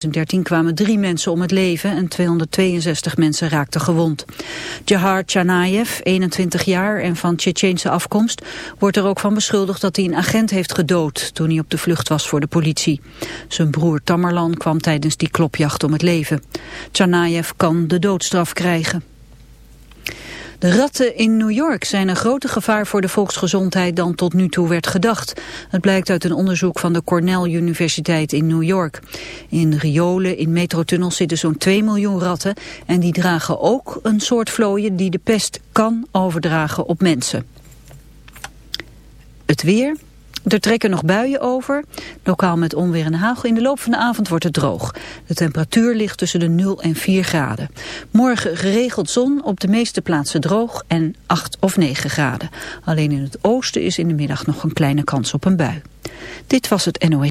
2013 kwamen drie mensen om het leven en 262 mensen raakten gewond. Jahar Chanayev, 21 jaar en van Tsjetsjeense afkomst, wordt er ook van beschuldigd dat hij een agent heeft gedood toen hij op de vlucht was voor de politie. Zijn broer Tamerlan kwam tijdens die klopjacht om het leven. Chanayev kan de doodstraf krijgen. De ratten in New York zijn een groter gevaar voor de volksgezondheid dan tot nu toe werd gedacht. Het blijkt uit een onderzoek van de Cornell Universiteit in New York. In riolen in metrotunnels zitten zo'n 2 miljoen ratten en die dragen ook een soort vlooien die de pest kan overdragen op mensen. Het weer... Er trekken nog buien over, lokaal met onweer en hagel. In de loop van de avond wordt het droog. De temperatuur ligt tussen de 0 en 4 graden. Morgen geregeld zon, op de meeste plaatsen droog en 8 of 9 graden. Alleen in het oosten is in de middag nog een kleine kans op een bui. Dit was het NOE.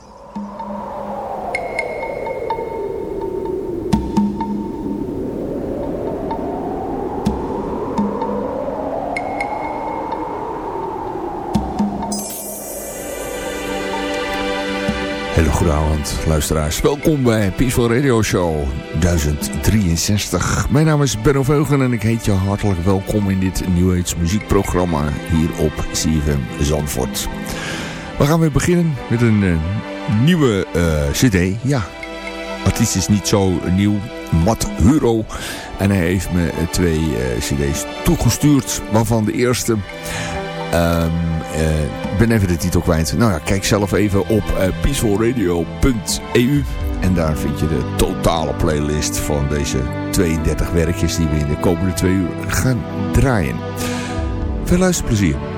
Hele goede avond, luisteraars. Welkom bij Peaceful Radio Show 1063. Mijn naam is Benno Veugen en ik heet je hartelijk welkom in dit New Age muziekprogramma hier op CFM Zandvoort. We gaan weer beginnen met een uh, nieuwe uh, cd. Ja, artiest is niet zo nieuw. Matt Huro. En hij heeft me twee uh, cd's toegestuurd. Waarvan de eerste... Ik ben even de titel kwijt. Nou ja, kijk zelf even op uh, peacefulradio.eu. En daar vind je de totale playlist van deze 32 werkjes die we in de komende twee uur gaan draaien. Veel luisterplezier.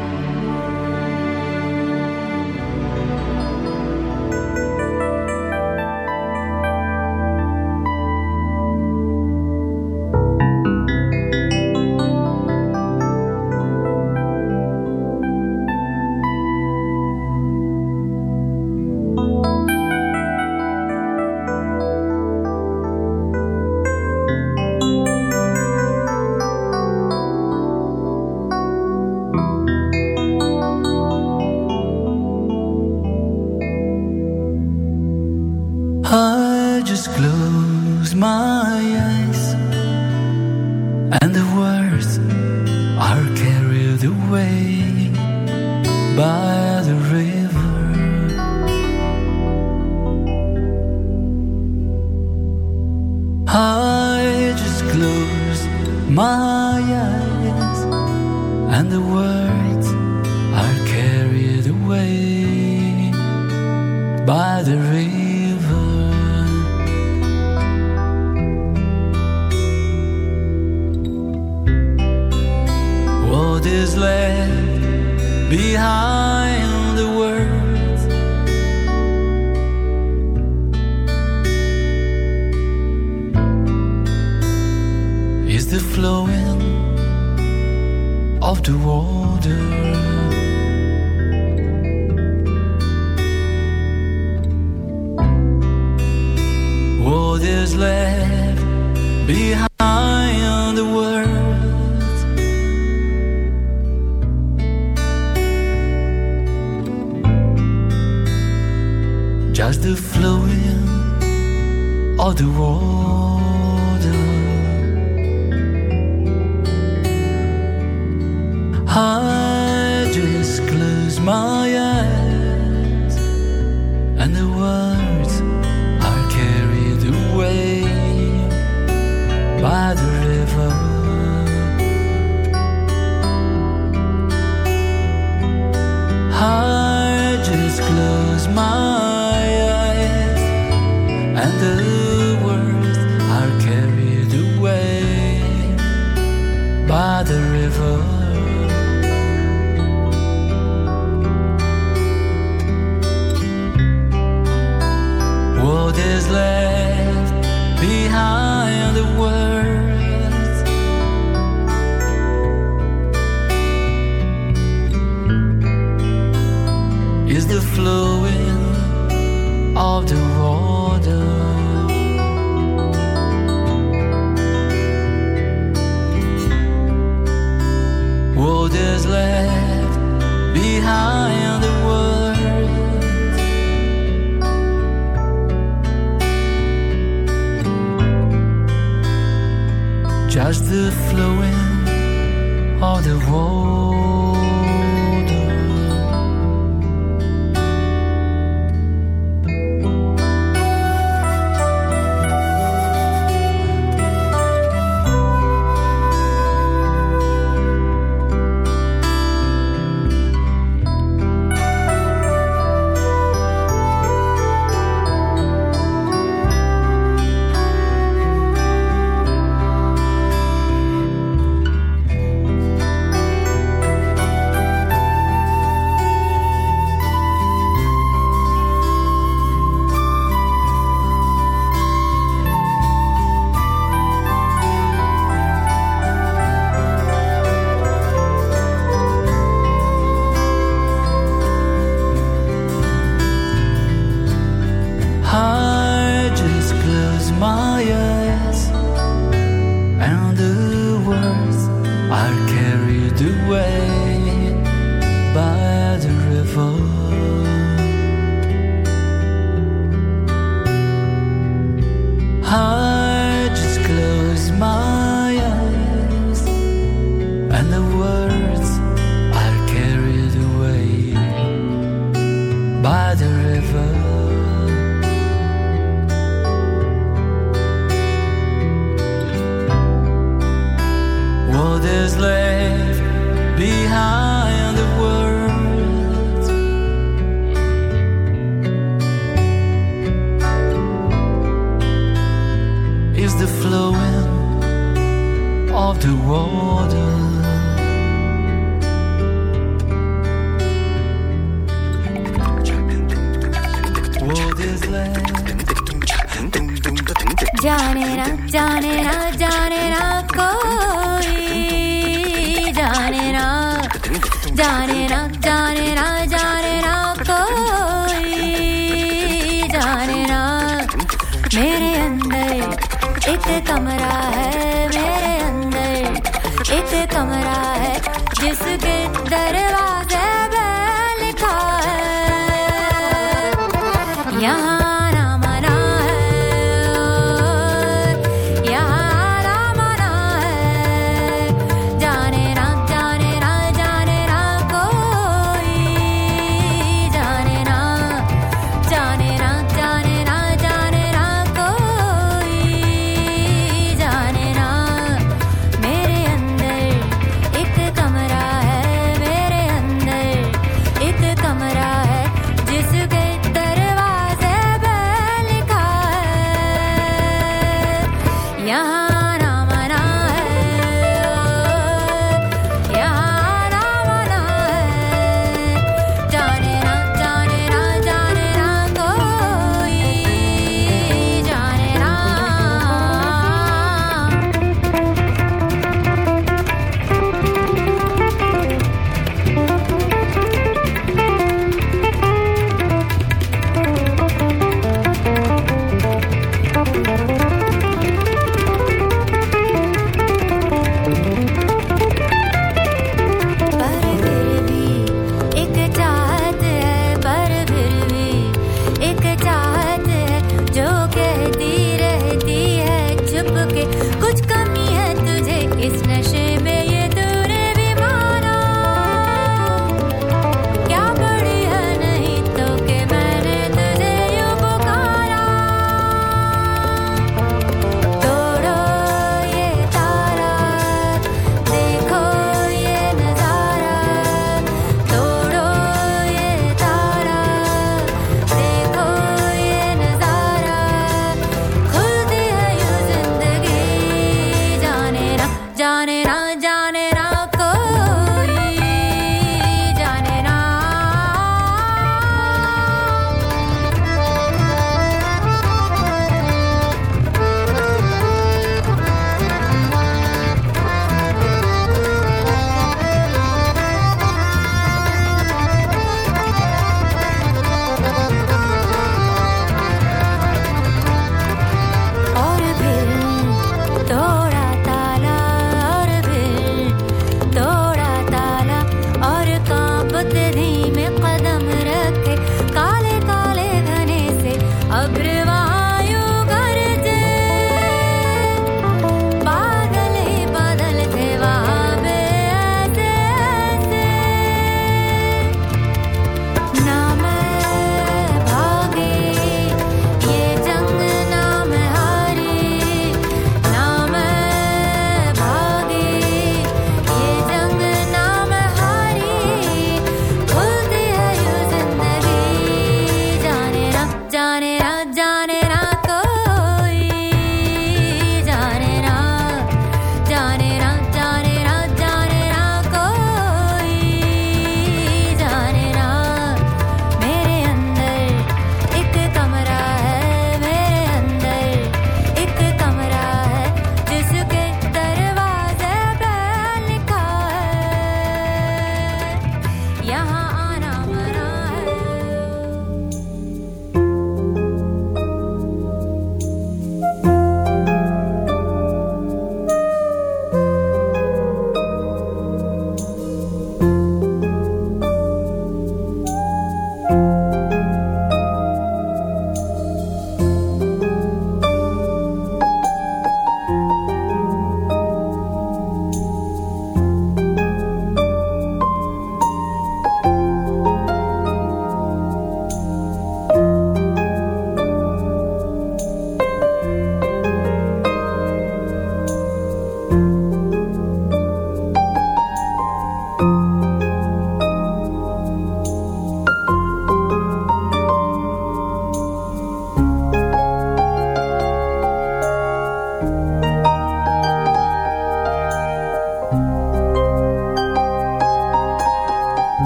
is left behind. मेरे अंदर एक कमरा है मेरे अंदर एक कमरा है जिसके दरवाजे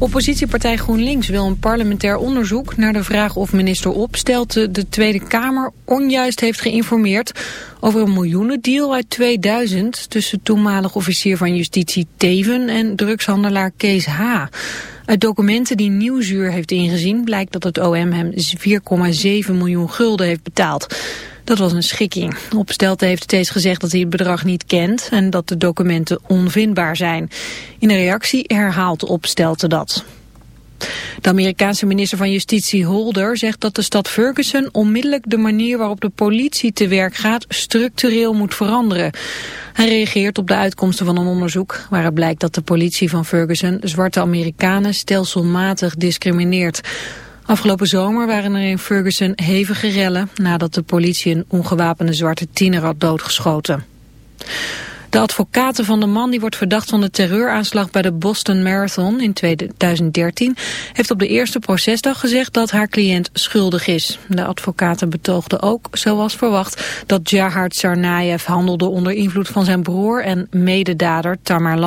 Oppositiepartij GroenLinks wil een parlementair onderzoek naar de vraag of minister Opstelten de Tweede Kamer onjuist heeft geïnformeerd over een miljoenendeal uit 2000 tussen toenmalig officier van justitie Teven en drugshandelaar Kees H. Uit documenten die Nieuwsuur heeft ingezien blijkt dat het OM hem 4,7 miljoen gulden heeft betaald. Dat was een schikking. Opstelte heeft steeds gezegd dat hij het bedrag niet kent en dat de documenten onvindbaar zijn. In een reactie herhaalt Opstelte dat. De Amerikaanse minister van Justitie Holder zegt dat de stad Ferguson onmiddellijk de manier waarop de politie te werk gaat structureel moet veranderen. Hij reageert op de uitkomsten van een onderzoek waaruit blijkt dat de politie van Ferguson zwarte Amerikanen stelselmatig discrimineert. Afgelopen zomer waren er in Ferguson hevige rellen nadat de politie een ongewapende zwarte tiener had doodgeschoten. De advocaten van de man die wordt verdacht van de terreuraanslag bij de Boston Marathon in 2013 heeft op de eerste procesdag gezegd dat haar cliënt schuldig is. De advocaten betoogden ook, zoals verwacht, dat Jahar Tsarnaev handelde onder invloed van zijn broer en mededader Tamerlan.